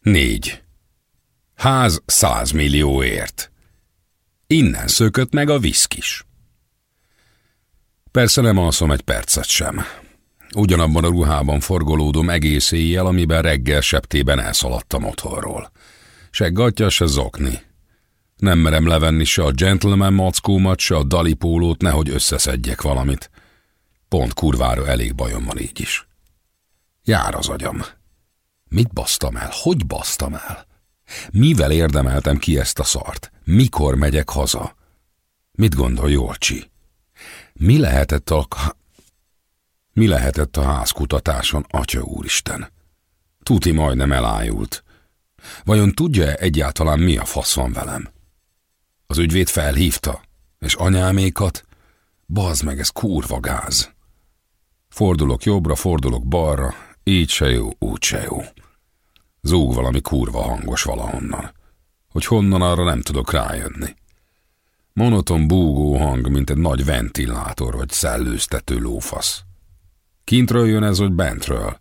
Négy. Ház százmillióért. Innen szökött meg a viszkis. Persze nem alszom egy percet sem. Ugyanabban a ruhában forgolódom egész éjjel, amiben reggel septében elszaladtam otthonról. Se gatya, se zokni. Nem merem levenni se a gentleman mackómat, se a dalipólót, nehogy összeszedjek valamit. Pont kurvára elég bajom van így is. Jár az agyam. Mit basztam el? Hogy basztam el? Mivel érdemeltem ki ezt a szart? Mikor megyek haza? Mit gondol Jolcsi? Mi lehetett a... Mi lehetett a házkutatáson, atya úristen? Tuti majdnem elájult. Vajon tudja-e egyáltalán mi a fasz van velem? Az ügyvéd felhívta, és anyámékat? Bazd meg, ez kurva gáz. Fordulok jobbra, fordulok balra, így se jó, úgy se jó. Zúg valami kurva hangos valahonnan. Hogy honnan arra nem tudok rájönni. Monoton búgó hang, mint egy nagy ventilátor vagy szellőztető lófasz. Kintről jön ez, vagy bentről?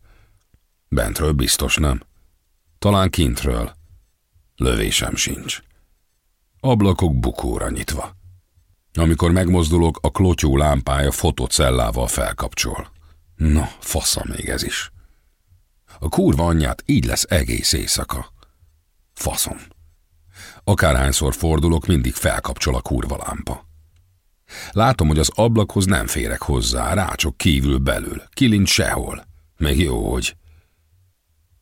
Bentről biztos nem. Talán kintről. Lövésem sincs. Ablakok bukóra nyitva. Amikor megmozdulok, a klotyó lámpája fotocellával felkapcsol. Na, fasza még ez is. A kurva anyját így lesz egész éjszaka. Faszom. Akárhányszor fordulok, mindig felkapcsol a kurva lámpa. Látom, hogy az ablakhoz nem férek hozzá, rácsok kívül belül, kilincs sehol. Még jó, hogy...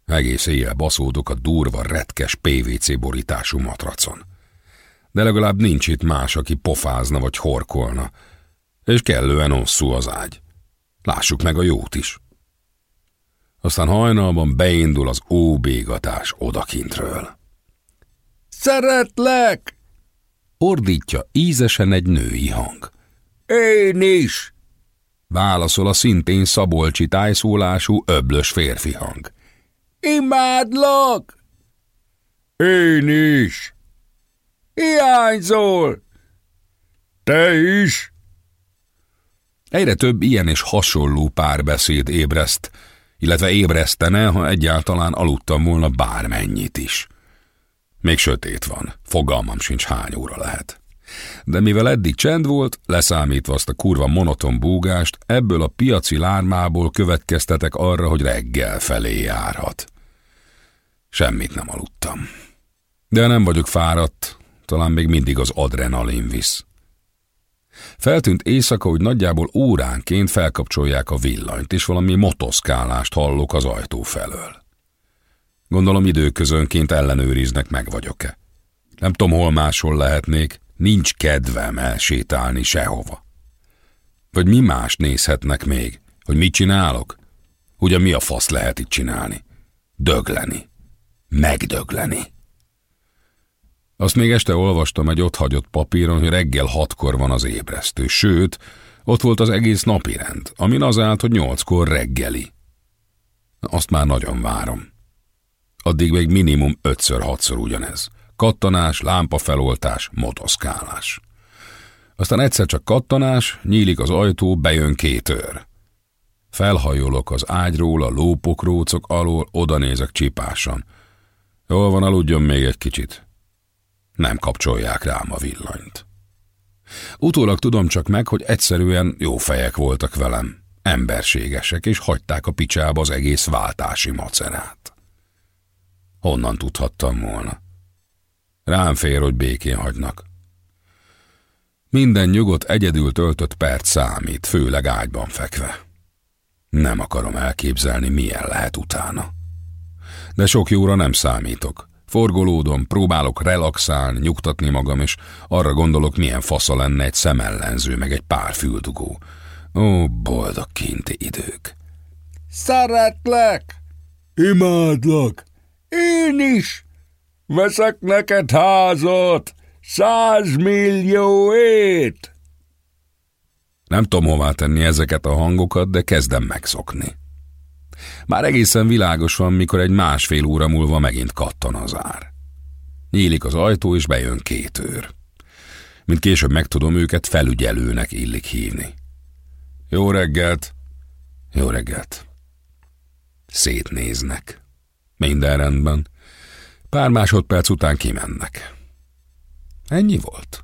Egész éjjel baszódok a durva, retkes PVC borítású matracon. De legalább nincs itt más, aki pofázna vagy horkolna, és kellően hosszú az ágy. Lássuk meg a jót is. Aztán hajnalban beindul az óbégatás odakintről. Szeretlek! Ordítja ízesen egy női hang. Én is! Válaszol a szintén szabolcsi tájszólású öblös férfi hang. Imádlak! Én is! Hiányzol! Te is! Egyre több ilyen és hasonló párbeszéd ébreszt, illetve ébresztene, ha egyáltalán aludtam volna bármennyit is. Még sötét van, fogalmam sincs hány óra lehet. De mivel eddig csend volt, leszámítva azt a kurva monoton búgást, ebből a piaci lármából következtetek arra, hogy reggel felé járhat. Semmit nem aludtam. De nem vagyok fáradt, talán még mindig az adrenalin visz. Feltűnt éjszaka, hogy nagyjából óránként felkapcsolják a villanyt, és valami motoszkálást hallok az ajtó felől. Gondolom időközönként ellenőriznek, meg vagyok-e. Nem tudom, hol máshol lehetnék, nincs kedvem elsétálni sehova. Vagy mi más nézhetnek még, hogy mit csinálok? Ugye mi a fasz lehet itt csinálni? Dögleni. Megdögleni. Azt még este olvastam egy otthagyott papíron, hogy reggel hatkor van az ébresztő, sőt, ott volt az egész napirend, amin az állt, hogy nyolckor reggeli. Azt már nagyon várom. Addig még minimum ötször-hatszor ugyanez. Kattanás, lámpafeloltás, motoszkálás. Aztán egyszer csak kattanás, nyílik az ajtó, bejön két őr. Felhajolok az ágyról, a lópokrócok alól, oda nézek csipásan. Jól van, aludjon még egy kicsit. Nem kapcsolják rám a villanyt. Utólag tudom csak meg, hogy egyszerűen jó fejek voltak velem, emberségesek, és hagyták a picsába az egész váltási macerát. Honnan tudhattam volna? Rám fér, hogy békén hagynak. Minden nyugodt, egyedül töltött perc számít, főleg ágyban fekve. Nem akarom elképzelni, milyen lehet utána. De sok jóra nem számítok. Forgolódom, próbálok relaxálni, nyugtatni magam, és arra gondolok, milyen fasza lenne egy szemellenző, meg egy pár füldugó. Ó, boldog kinti idők. Szeretlek! Imádlak! Én is! Veszek neked házat! Százmillióét! Nem tudom hová tenni ezeket a hangokat, de kezdem megszokni. Már egészen világos van, mikor egy másfél óra múlva megint kattan az ár. Nyílik az ajtó, és bejön két őr. Mint később megtudom, őket felügyelőnek illik hívni. Jó reggelt! Jó reggelt! Szétnéznek. Minden rendben. Pár másodperc után kimennek. Ennyi volt.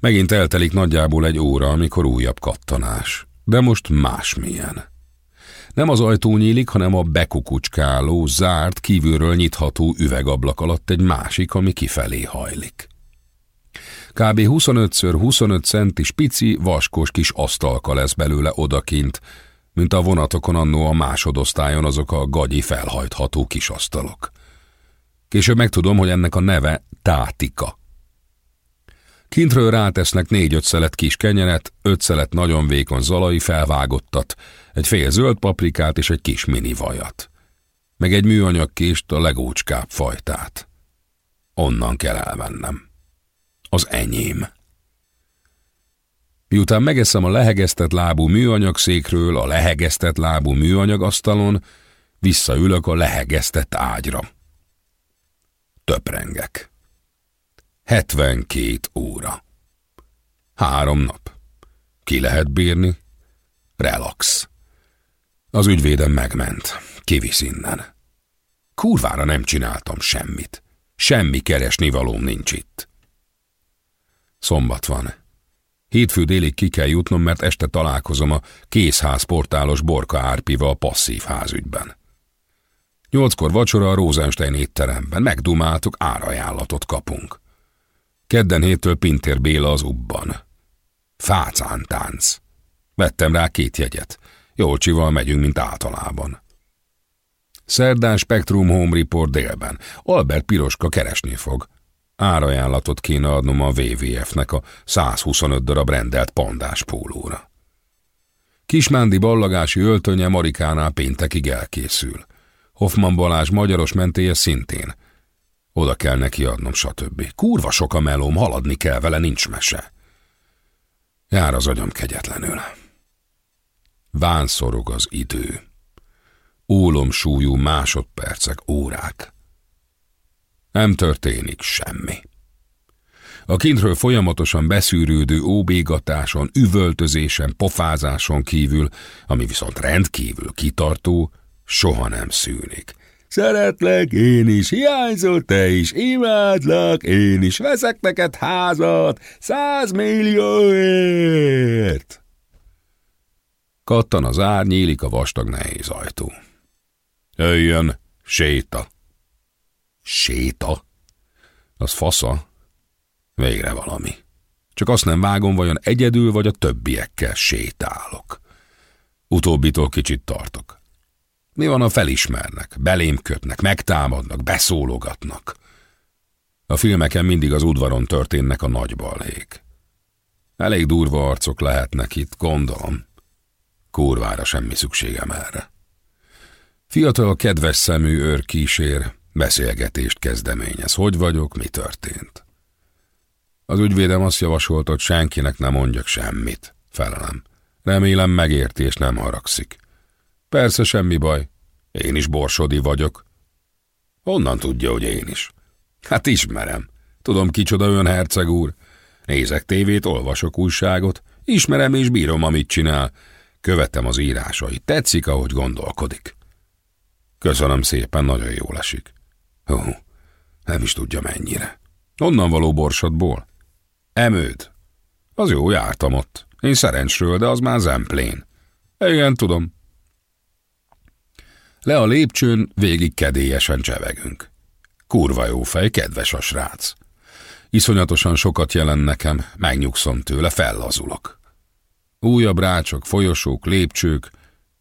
Megint eltelik nagyjából egy óra, amikor újabb kattanás. De most másmilyen. Nem az ajtó nyílik, hanem a bekukucskáló, zárt, kívülről nyitható üvegablak alatt egy másik, ami kifelé hajlik. Kb. 25x25 centis pici, vaskos kis asztalka lesz belőle odakint, mint a vonatokon annó a másodosztályon azok a gagyi felhajtható kis asztalok. Később megtudom, hogy ennek a neve tátika. Kintről rátesznek négy-öt szelet kis kenyeret, öt szelet nagyon vékony zalai felvágottat, egy fél zöld paprikát és egy kis mini vajat. Meg egy műanyag kést, a legócskább fajtát. Onnan kell elmennem. Az enyém. Miután megeszem a lehegeztett lábú műanyag székről a lehegeztett lábú műanyag asztalon, visszaülök a lehegeztett ágyra. Töprengek. 72 óra. Három nap. Ki lehet bírni? Relax. Az ügyvédem megment. Kivisz innen. Kurvára nem csináltam semmit. Semmi keresni valóm nincs itt. Szombat van. Hétfő délig ki kell jutnom, mert este találkozom a készház portálos Borka Árpival passzív házügyben. Nyolckor vacsora a Rosenstein étteremben, megdumáltuk, árajánlatot kapunk. Kedden héttől Pintér Béla az ubban. Fácántánc. Vettem rá két jegyet. Jolcsival megyünk, mint általában. Szerdán Spectrum Home Report délben. Albert Piroska keresni fog. Árajánlatot kéne adnom a WWF-nek a 125 darab rendelt pandás pólóra. Kismándi ballagási öltönye Marikánál péntekig elkészül. Hoffman Balázs magyaros mentéje szintén. Oda kell neki adnom, stb. Kurva sok a melóm, haladni kell vele, nincs mese. Jár az agyam kegyetlenül. Vánszorog az idő. Ólomsúlyú másodpercek, órák. Nem történik semmi. A kintről folyamatosan beszűrődő óbégatáson, üvöltözésen, pofázáson kívül, ami viszont rendkívül kitartó, soha nem szűnik. Szeretlek, én is, hiányzol te is, imádlak, én is, veszek neked házat, százmillióért! Kattan az ár, nyílik a vastag nehéz ajtó. Jöjjön, séta! Séta? Az fasza? Végre valami. Csak azt nem vágom, vajon egyedül vagy a többiekkel sétálok. Utóbbitól kicsit tartok. Mi van, a felismernek, belém kötnek, megtámadnak, beszólogatnak? A filmeken mindig az udvaron történnek a nagy balhék. Elég durva arcok lehetnek itt, gondolom. Kurvára semmi szükségem erre. Fiatal, kedves szemű őr kísér, beszélgetést kezdeményez. Hogy vagyok, mi történt? Az ügyvédem azt javasolt, hogy senkinek nem mondjak semmit. Felelem. Remélem megérti és nem haragszik. Persze, semmi baj. Én is borsodi vagyok. Honnan tudja, hogy én is? Hát ismerem. Tudom, kicsoda ön herceg úr. Nézek tévét, olvasok újságot. Ismerem és bírom, amit csinál. Követem az írásait. Tetszik, ahogy gondolkodik. Köszönöm szépen, nagyon jól esik. Hú, nem is tudja mennyire. Onnan való borsodból? Emőd. Az jó, jártam ott. Én szerencsről, de az már zemplén. Igen, tudom. Le a lépcsőn végig kedélyesen csevegünk. Kurva jó fej, kedves a srác. Iszonyatosan sokat jelen nekem, megnyugszom tőle, fellazulok. Újabb rácsok, folyosók, lépcsők,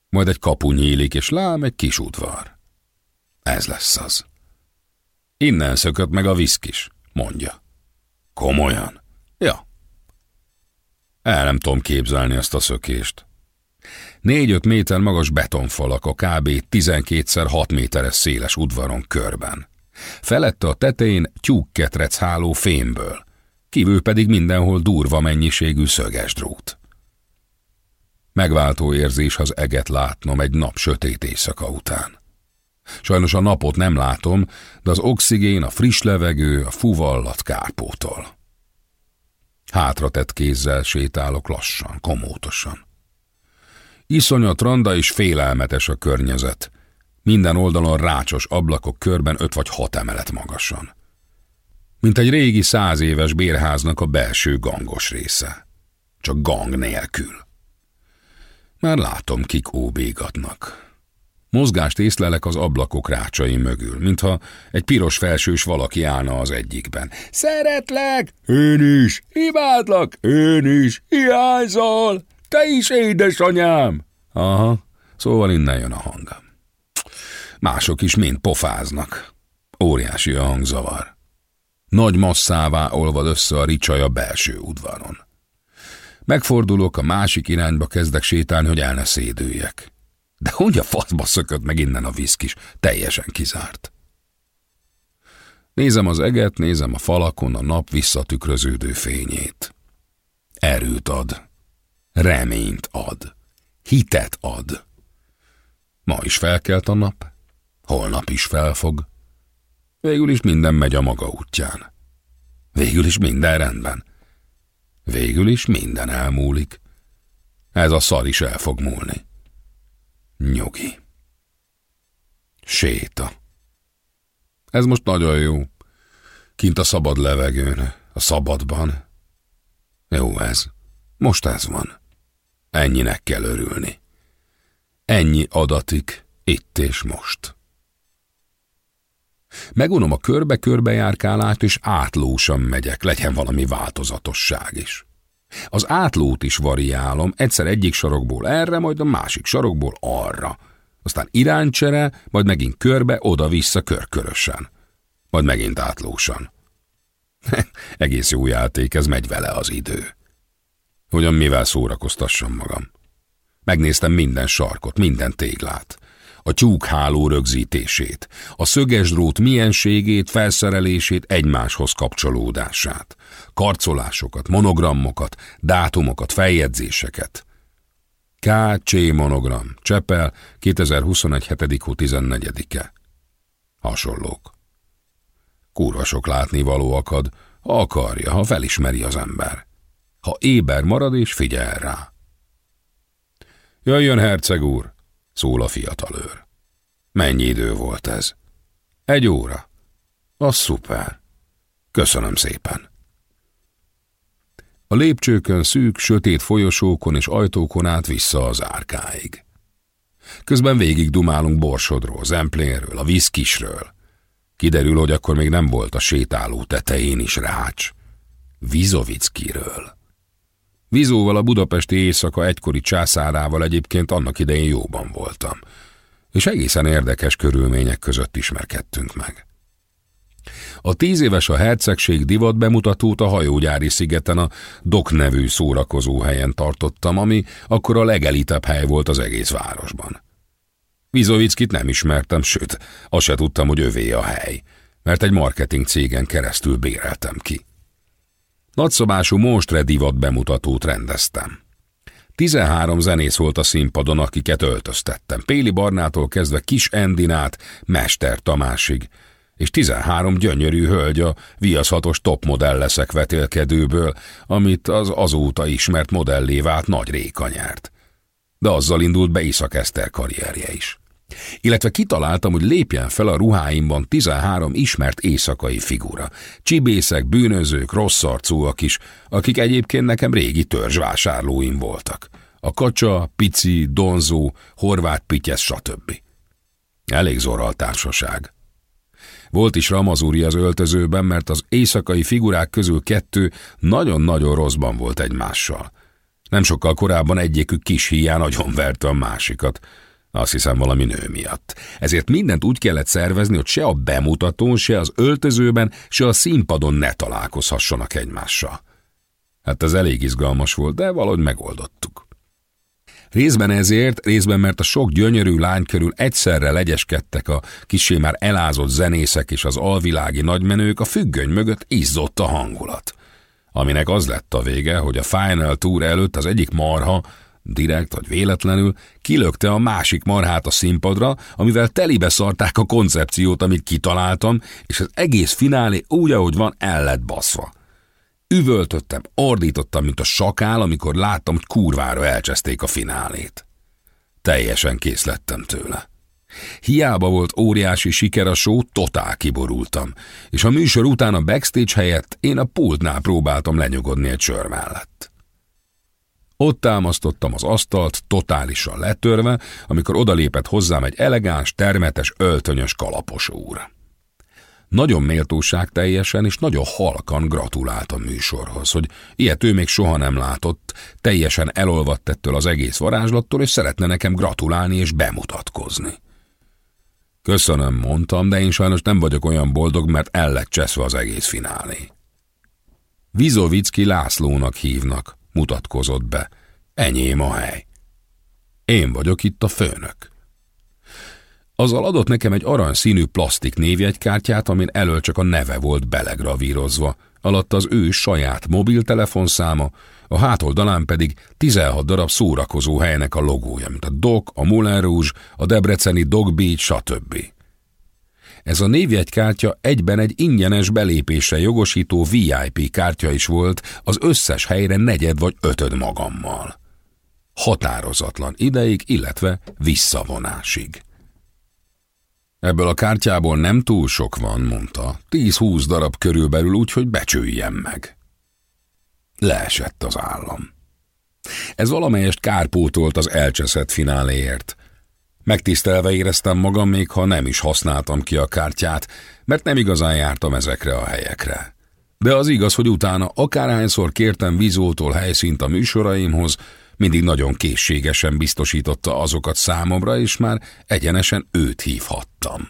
majd egy kapu nyílik, és lám egy kis udvar. Ez lesz az. Innen szökött meg a viszkis, mondja. Komolyan? Ja. El nem tudom képzelni ezt a szökést. Négy-öt méter magas betonfalak a kb. 12x6 méteres széles udvaron körben. Felette a tetején tyúkketrec háló fémből, kívül pedig mindenhol durva mennyiségű szöges drót. Megváltó érzés az eget látnom egy nap sötét éjszaka után. Sajnos a napot nem látom, de az oxigén, a friss levegő, a fuvallat kárpótol. Hátra tett kézzel sétálok lassan, komótosan. Iszonyat randa és félelmetes a környezet. Minden oldalon rácsos ablakok körben öt vagy hat emelet magasan. Mint egy régi száz éves bérháznak a belső gangos része. Csak gang nélkül. Már látom, kik óbégatnak. Mozgást észlelek az ablakok rácsai mögül, mintha egy piros felsős valaki állna az egyikben. Szeretlek! Én is! Imádlak! Én is! Hiányzol! Te is, édesanyám! Aha, szóval innen jön a hangam. Mások is mind pofáznak. Óriási a hangzavar. Nagy masszává olvad össze a ricsaj a belső udvaron. Megfordulok, a másik irányba kezdek sétálni, hogy el ne szédüljek. De hogy a faszba szökött meg innen a viszkis? Teljesen kizárt. Nézem az eget, nézem a falakon a nap visszatükröződő fényét. Erőt ad. Reményt ad. Hitet ad. Ma is felkelt a nap, holnap is felfog. Végül is minden megy a maga útján. Végül is minden rendben. Végül is minden elmúlik. Ez a szar is el fog múlni. Nyugi. Séta. Ez most nagyon jó. Kint a szabad levegőn, a szabadban. Jó ez. Most ez van. Ennyinek kell örülni. Ennyi adatik, itt és most. Megunom a körbe-körbe járkálást, és átlósan megyek, legyen valami változatosság is. Az átlót is variálom, egyszer egyik sarokból erre, majd a másik sarokból arra. Aztán iránycsere, majd megint körbe, oda-vissza körkörösen. Majd megint átlósan. Egész jó játék, ez megy vele az idő. Hogyan mivel szórakoztassam magam. Megnéztem minden sarkot, minden téglát a tyúkháló rögzítését, a szöges drót mienségét, felszerelését, egymáshoz kapcsolódását, karcolásokat, monogrammokat, dátumokat, feljegyzéseket. K.C. monogram, Csepel, 2021. 7. 14-e. Hasonlók. Kurva sok látnivaló akad, ha akarja, ha felismeri az ember. Ha éber marad és figyel rá. Jöjjön, herceg úr, szól a fiatalőr. Mennyi idő volt ez? Egy óra. Az szuper. Köszönöm szépen. A lépcsőkön szűk, sötét folyosókon és ajtókon át vissza az árkáig. Közben végig dumálunk Borsodról, Zemplénről, a Viszkisről. Kiderül, hogy akkor még nem volt a sétáló tetején is rács. Vizovickiről. Vizóval a budapesti éjszaka egykori császárával egyébként annak idején jóban voltam, és egészen érdekes körülmények között ismerkedtünk meg. A tíz éves a hercegség divat bemutatót a hajógyári szigeten a Dok nevű szórakozó helyen tartottam, ami akkor a legelitebb hely volt az egész városban. Vizovickit nem ismertem, sőt, azt se tudtam, hogy övé a hely, mert egy marketing cégen keresztül béreltem ki. Nagyszabású monstre divat bemutatót rendeztem. Tizenhárom zenész volt a színpadon, akiket öltöztettem. Péli Barnától kezdve Kis Endinát, Mester Tamásig, és tizenhárom gyönyörű hölgy a viaszhatos topmodell leszek vetélkedőből, amit az azóta ismert modellé vált Nagy Réka nyert. De azzal indult be Iszak Eszter karrierje is illetve kitaláltam, hogy lépjen fel a ruháimban 13 ismert éjszakai figura. Csibészek, bűnözők, rossz arcúak is, akik egyébként nekem régi törzsvásárlóim voltak. A kacsa, pici, donzó, horvát pityesz, stb. Elég zorral társaság. Volt is Ramazúri az öltözőben, mert az éjszakai figurák közül kettő nagyon-nagyon rosszban volt egymással. Nem sokkal korábban egyikük kis hián nagyon verte a másikat, azt hiszem valami nő miatt. Ezért mindent úgy kellett szervezni, hogy se a bemutatón, se az öltözőben, se a színpadon ne találkozhassanak egymással. Hát ez elég izgalmas volt, de valahogy megoldottuk. Részben ezért, részben mert a sok gyönyörű lány körül egyszerre legyeskedtek a kisé már elázott zenészek és az alvilági nagymenők, a függöny mögött izzott a hangulat. Aminek az lett a vége, hogy a Final Tour előtt az egyik marha, direkt vagy véletlenül, kilökte a másik marhát a színpadra, amivel telibe szarták a koncepciót, amit kitaláltam, és az egész finálé úgy, ahogy van, el lett baszva. Üvöltöttem, ordítottam, mint a sakál, amikor láttam, hogy kurvára elcseszték a finálét. Teljesen kész lettem tőle. Hiába volt óriási siker a show, totál kiborultam, és a műsor után a backstage helyett én a pultnál próbáltam lenyugodni egy sör mellett. Ott támasztottam az asztalt, totálisan letörve, amikor odalépett hozzám egy elegáns, termetes, öltönyös kalapos úr. Nagyon méltóság teljesen és nagyon halkan gratulált a műsorhoz, hogy ilyet ő még soha nem látott, teljesen elolvadt ettől az egész varázslattól, és szeretne nekem gratulálni és bemutatkozni. Köszönöm, mondtam, de én sajnos nem vagyok olyan boldog, mert el lett cseszve az egész finálé. Vizovicki Lászlónak hívnak, mutatkozott be. Enyém a hely. Én vagyok itt a főnök. Azzal adott nekem egy aranyszínű plastik névjegykártyát, amin elől csak a neve volt belegravírozva, alatt az ő saját mobiltelefonszáma, a hátoldalán pedig 16 darab szórakozó helynek a logója, mint a Dok, a Moulin Rouge, a Debreceni Dog Beach, stb. Ez a névjegykártya egyben egy ingyenes belépésre jogosító VIP kártya is volt az összes helyre negyed vagy ötöd magammal. Határozatlan ideig, illetve visszavonásig. Ebből a kártyából nem túl sok van, mondta. Tíz-húsz darab körülbelül úgy, hogy becsüljem meg. Leesett az állam. Ez valamelyest kárpótolt az elcseszett fináléért. Megtisztelve éreztem magam, még ha nem is használtam ki a kártyát, mert nem igazán jártam ezekre a helyekre. De az igaz, hogy utána akárhányszor kértem Vizótól helyszínt a műsoraimhoz, mindig nagyon készségesen biztosította azokat számomra, és már egyenesen őt hívhattam.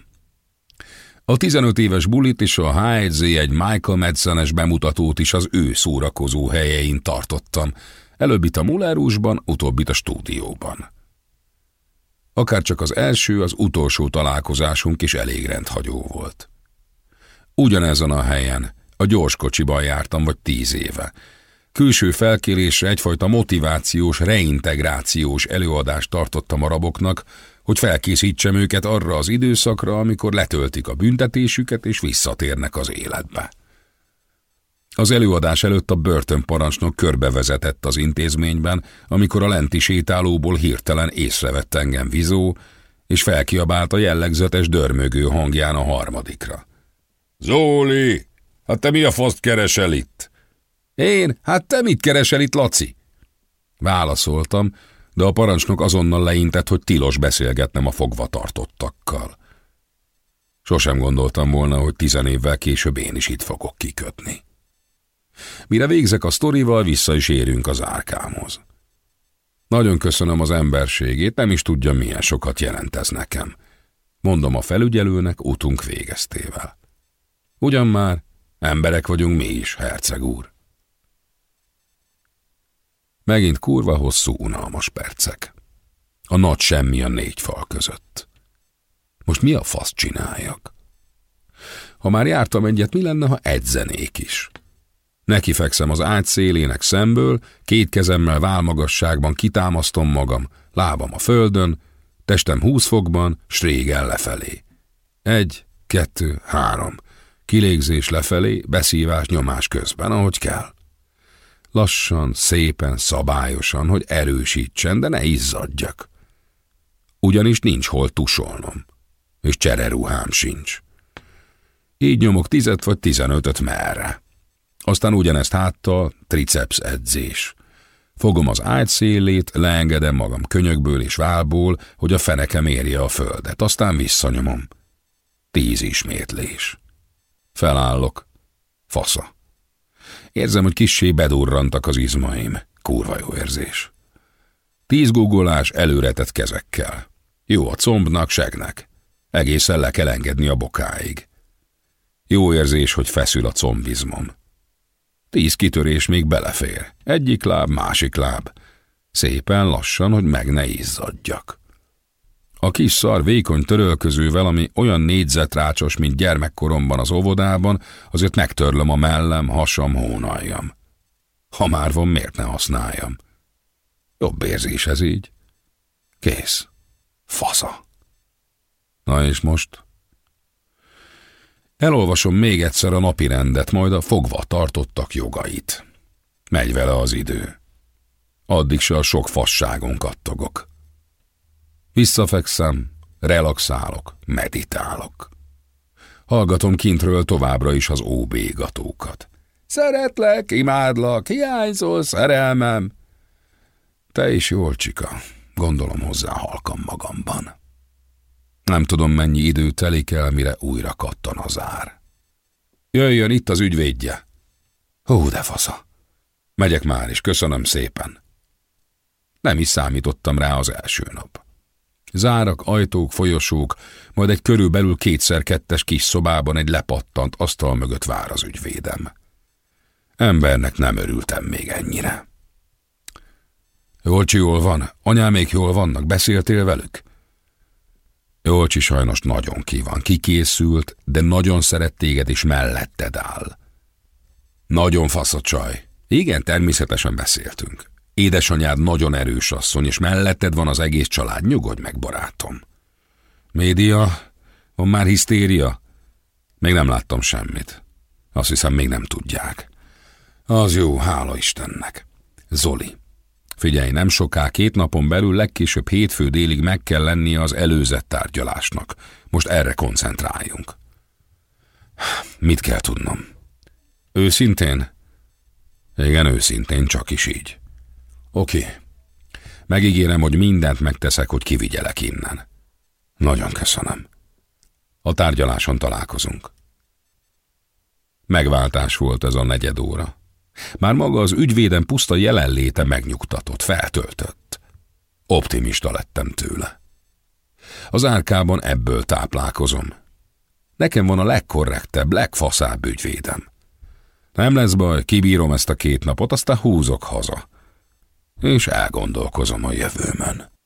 A 15 éves bulit és a HZ egy Michael Madsenes bemutatót is az ő szórakozó helyein tartottam, előbb itt a Mulárusban, utóbb itt a stúdióban. Akár csak az első, az utolsó találkozásunk is elég rendhagyó volt. Ugyanezen a helyen, a gyorskocsiban jártam vagy tíz éve, Külső felkérésre egyfajta motivációs, reintegrációs előadást tartottam a raboknak, hogy felkészítsem őket arra az időszakra, amikor letöltik a büntetésüket és visszatérnek az életbe. Az előadás előtt a börtönparancsnok körbevezetett az intézményben, amikor a lenti sétálóból hirtelen észrevett engem vizó, és felkiabált a jellegzetes dörmögő hangján a harmadikra. Zóli, hát te mi a faszt keresel itt? Én? Hát te mit keresel itt, Laci? Válaszoltam, de a parancsnok azonnal leintett, hogy tilos beszélgetnem a fogva tartottakkal. Sosem gondoltam volna, hogy tizen évvel később én is itt fogok kikötni. Mire végzek a sztorival, vissza is érünk az árkámhoz. Nagyon köszönöm az emberségét, nem is tudja, milyen sokat jelent ez nekem. Mondom a felügyelőnek útunk végeztével. Ugyan már, emberek vagyunk mi is, herceg úr. Megint kurva hosszú, unalmas percek. A nagy semmi a négy fal között. Most mi a fasz csináljak? Ha már jártam egyet, mi lenne, ha edzenék is? Neki fekszem az ágy szélének szemből, két kezemmel válmagasságban kitámasztom magam, lábam a földön, testem húsz fokban, strégel lefelé. Egy, kettő, három. Kilégzés lefelé, beszívás nyomás közben, ahogy kell. Lassan, szépen, szabályosan, hogy erősítsen, de ne izzadjak. Ugyanis nincs hol tusolnom, és csereruhám sincs. Így nyomok tizet vagy tizenötöt merre. Aztán ugyanezt háttal, triceps edzés. Fogom az ágy szélét, leengedem magam könyökből és válból, hogy a fenekem érje a földet, aztán visszanyomom. Tíz ismétlés. Felállok. Fasza. Érzem, hogy kissé bedurrantak az izmaim. Kurva jó érzés. Tíz guggolás előretett kezekkel. Jó a combnak, segnek. Egészen le kell engedni a bokáig. Jó érzés, hogy feszül a combizmom. Tíz kitörés még belefér. Egyik láb, másik láb. Szépen lassan, hogy meg ne izzadjak. A kis szar vékony törölközővel, ami olyan négyzetrácsos, mint gyermekkoromban az óvodában, azért megtörlöm a mellem, hasam, hónaljam. Ha már van, miért ne használjam? Jobb érzés ez így. Kész. Fasza. Na és most? Elolvasom még egyszer a napi rendet, majd a fogva tartottak jogait. Megy vele az idő. Addig se a sok fasságon kattogok. Visszafekszem, Relaxálok, meditálok. Hallgatom kintről továbbra is az óbégatókat. Szeretlek, imádlak, hiányzol, szerelmem. Te is jól, csika, gondolom hozzá halkam magamban. Nem tudom, mennyi idő telik el, mire újra kattan az ár. Jöjjön itt az ügyvédje. Hú, de fasza. Megyek már is, köszönöm szépen. Nem is számítottam rá az első nap. Zárak, ajtók, folyosók, majd egy körülbelül kétszer-kettes kis szobában egy lepattant asztal mögött vár az ügyvédem. Embernek nem örültem még ennyire. Jolcsi jól van, anyámék jól vannak, beszéltél velük? Jolcsi sajnos nagyon ki van, kikészült, de nagyon szeret téged és melletted áll. Nagyon fasz a csaj. Igen, természetesen beszéltünk. Édesanyád nagyon erős asszony, és melletted van az egész család, nyugodj meg, barátom. Média? Van már hisztéria? Még nem láttam semmit. Azt hiszem, még nem tudják. Az jó, hála Istennek. Zoli. Figyelj, nem soká, két napon belül legkésőbb hétfő délig meg kell lennie az előzett tárgyalásnak. Most erre koncentráljunk. Mit kell tudnom? Őszintén? Igen, őszintén, csak is így. Oké. Megígérem, hogy mindent megteszek, hogy kivigyelek innen. Nagyon köszönöm. A tárgyaláson találkozunk. Megváltás volt ez a negyed óra. Már maga az ügyvéden puszta jelenléte megnyugtatott, feltöltött. Optimista lettem tőle. Az árkában ebből táplálkozom. Nekem van a legkorrektebb, legfaszább ügyvédem. Nem lesz baj, kibírom ezt a két napot, aztán húzok haza. És elgondolkozom a jövőmön.